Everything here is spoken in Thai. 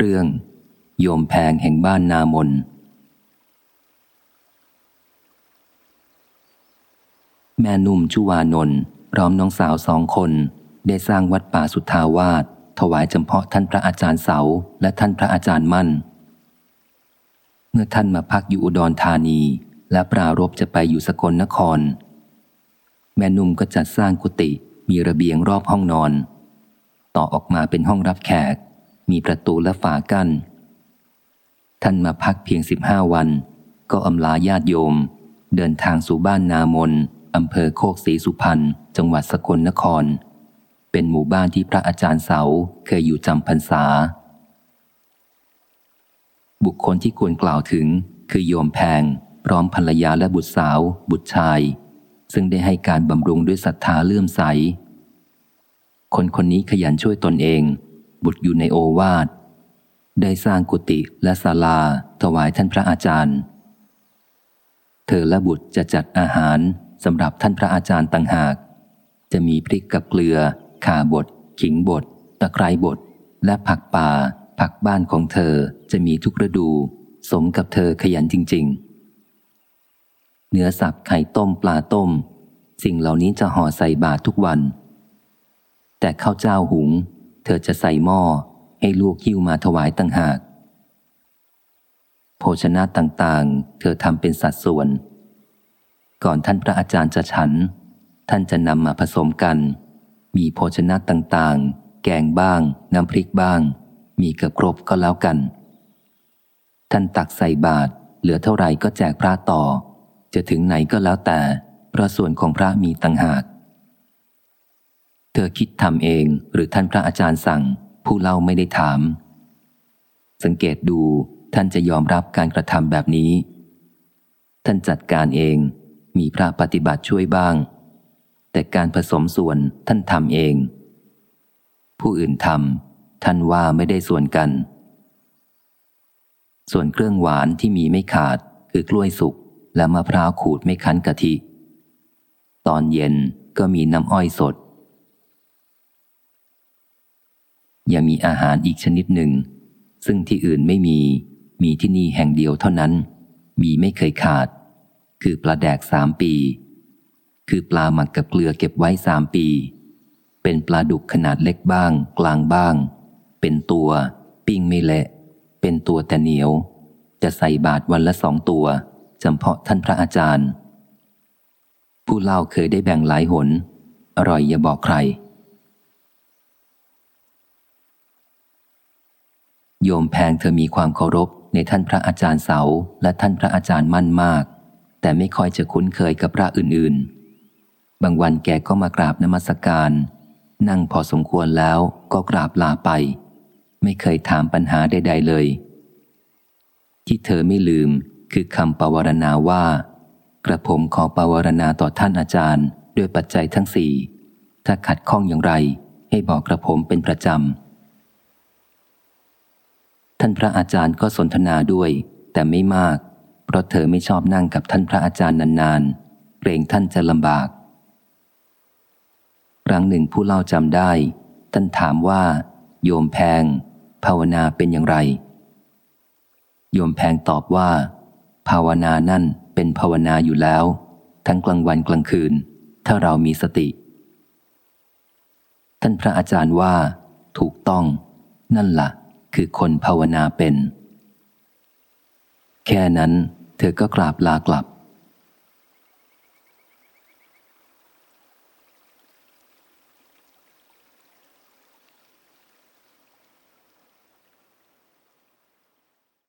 เรื่อง โยมแพงแห่งบ้านนามน แม่นุ่มชุวานนท์พร้อมน้องสาวสองคน ได้สร้างวัดป่าสุทธาวาสถวายจำเพาะท่านพระอาจารย์เสาและท่านพระอาจารย์มั่น เมื่อท่านมาพักอยู่อุดรธานี และปรารบจะไปอยู่สกลนคร แม่นุ่มก็จัดสร้างกุฏิมีระเบียงรอบห้องนอน ต่อออกมาเป็นห้องรับแขก มีประตูและฝากัน้น ท่านมาพักเพียงสิบห้าวัน ก็อำลาญาติโยม เดินทางสู่บ้านนามนอำเภอโคกศรีสุพรรณจังหวัดสกลนคร เป็นหมู่บ้านที่พระอาจารย์เสาเคยอยู่จำพรรษา บุคคลที่ควรกล่าวถึงคือโยมแพง พร้อมภรรยาและบุตรสาว บุตรชาย ซึ่งได้ให้การบำรุงด้วยศรัทธาเลื่อมใส คนคนนี้ขยันช่วยตนเอง บุตรอยู่ในโอวาท ได้สร้างกุฏิและศาลาถวายท่านพระอาจารย์ เธอและบุตรจะจัดอาหารสำหรับท่านพระอาจารย์ต่างหาก จะมีพริกกับเกลือ ข่าบด ขิงบด ตะไคร้บด และผักป่า ผักบ้านของเธอจะมีทุกฤดู สมกับเธอขยันจริง ๆ เนื้อสับไข่ต้มปลาต้ม สิ่งเหล่านี้จะห่อใส่บาตรทุกวัน แต่ข้าวเจ้าหุง ธอจะใส่หม้อให้ลูกหิ้วมาถวายต่างหาก โภชนะต่างๆ เธอทำเป็นสัดส่วน ก่อนท่านพระอาจารย์จะฉัน ท่านจะนำมาผสมกัน มีโภชนะต่างๆ แกงบ้าง น้ำพริกบ้าง มีเกือบครบก็แล้วกัน ท่านตักใส่บาตรเหลือเท่าไหร่ก็แจกพระต่อ จะถึงไหนก็แล้วแต่เพราะส่วนของพระมีต่างหาก เธอคิดทำเองหรือท่านพระอาจารย์สั่ง ผู้เล่าไม่ได้ถาม สังเกตดูท่านจะยอมรับการกระทำแบบนี้ ท่านจัดการเอง มีพระปฏิบัติช่วยบ้าง แต่การผสมส่วนท่านทำเอง ผู้อื่นทำท่านว่าไม่ได้ส่วนกัน ส่วนเครื่องหวานที่มีไม่ขาดคือกล้วยสุกและมะพร้าวขูดไม่คั้นกะทิ ตอนเย็นก็มีน้ำอ้อยสด ยังมีอาหารอีกชนิดหนึ่ง ซึ่งที่อื่นไม่มี มีที่นี่แห่งเดียวเท่านั้น มีไม่เคยขาด คือปลาแดกสามปี คือปลาหมักกับเกลือเก็บไว้สามปี เป็นปลาดุกขนาดเล็กบ้าง กลางบ้าง เป็นตัว ปิ้งไม่เละ เป็นตัวแต่เหนียว จะใส่บาทวันละสองตัวจำเพาะท่านพระอาจารย์ ผู้เล่าเคยได้แบ่งหลายหน อร่อยอย่าบอกใคร โยมแพงเธอมีความเคารพในท่านพระอาจารย์เสาและท่านพระอาจารย์มั่นมาก แต่ไม่ค่อยจะคุ้นเคยกับพระอื่นๆ บางวันแกก็มากราบนมัสการ นั่งพอสมควรแล้วก็กราบลาไป ไม่เคยถามปัญหาใดๆเลย ที่เธอไม่ลืมคือคำปวารณาว่า กระผมขอปวารณาต่อท่านอาจารย์ ด้วยปัจจัยทั้งสี่ถ้าขัดข้องอย่างไรให้บอกกระผมเป็นประจำ ท่านพระอาจารย์ก็สนทนาด้วย แต่ไม่มาก เพราะเธอไม่ชอบนั่งกับท่านพระอาจารย์นานๆ เกรงท่านจะลำบาก ครั้งหนึ่งผู้เล่าจำได้ ท่านถามว่า โยมแพง ภาวนาเป็นอย่างไร โยมแพงตอบว่า ภาวนานั่นเป็นภาวนาอยู่แล้ว ทั้งกลางวันกลางคืน ถ้าเรามีสติ ท่านพระอาจารย์ว่า ถูกต้อง นั่นละ่ะ คือคนภาวนาเป็น แค่นั้นเธอก็กราบลากลับ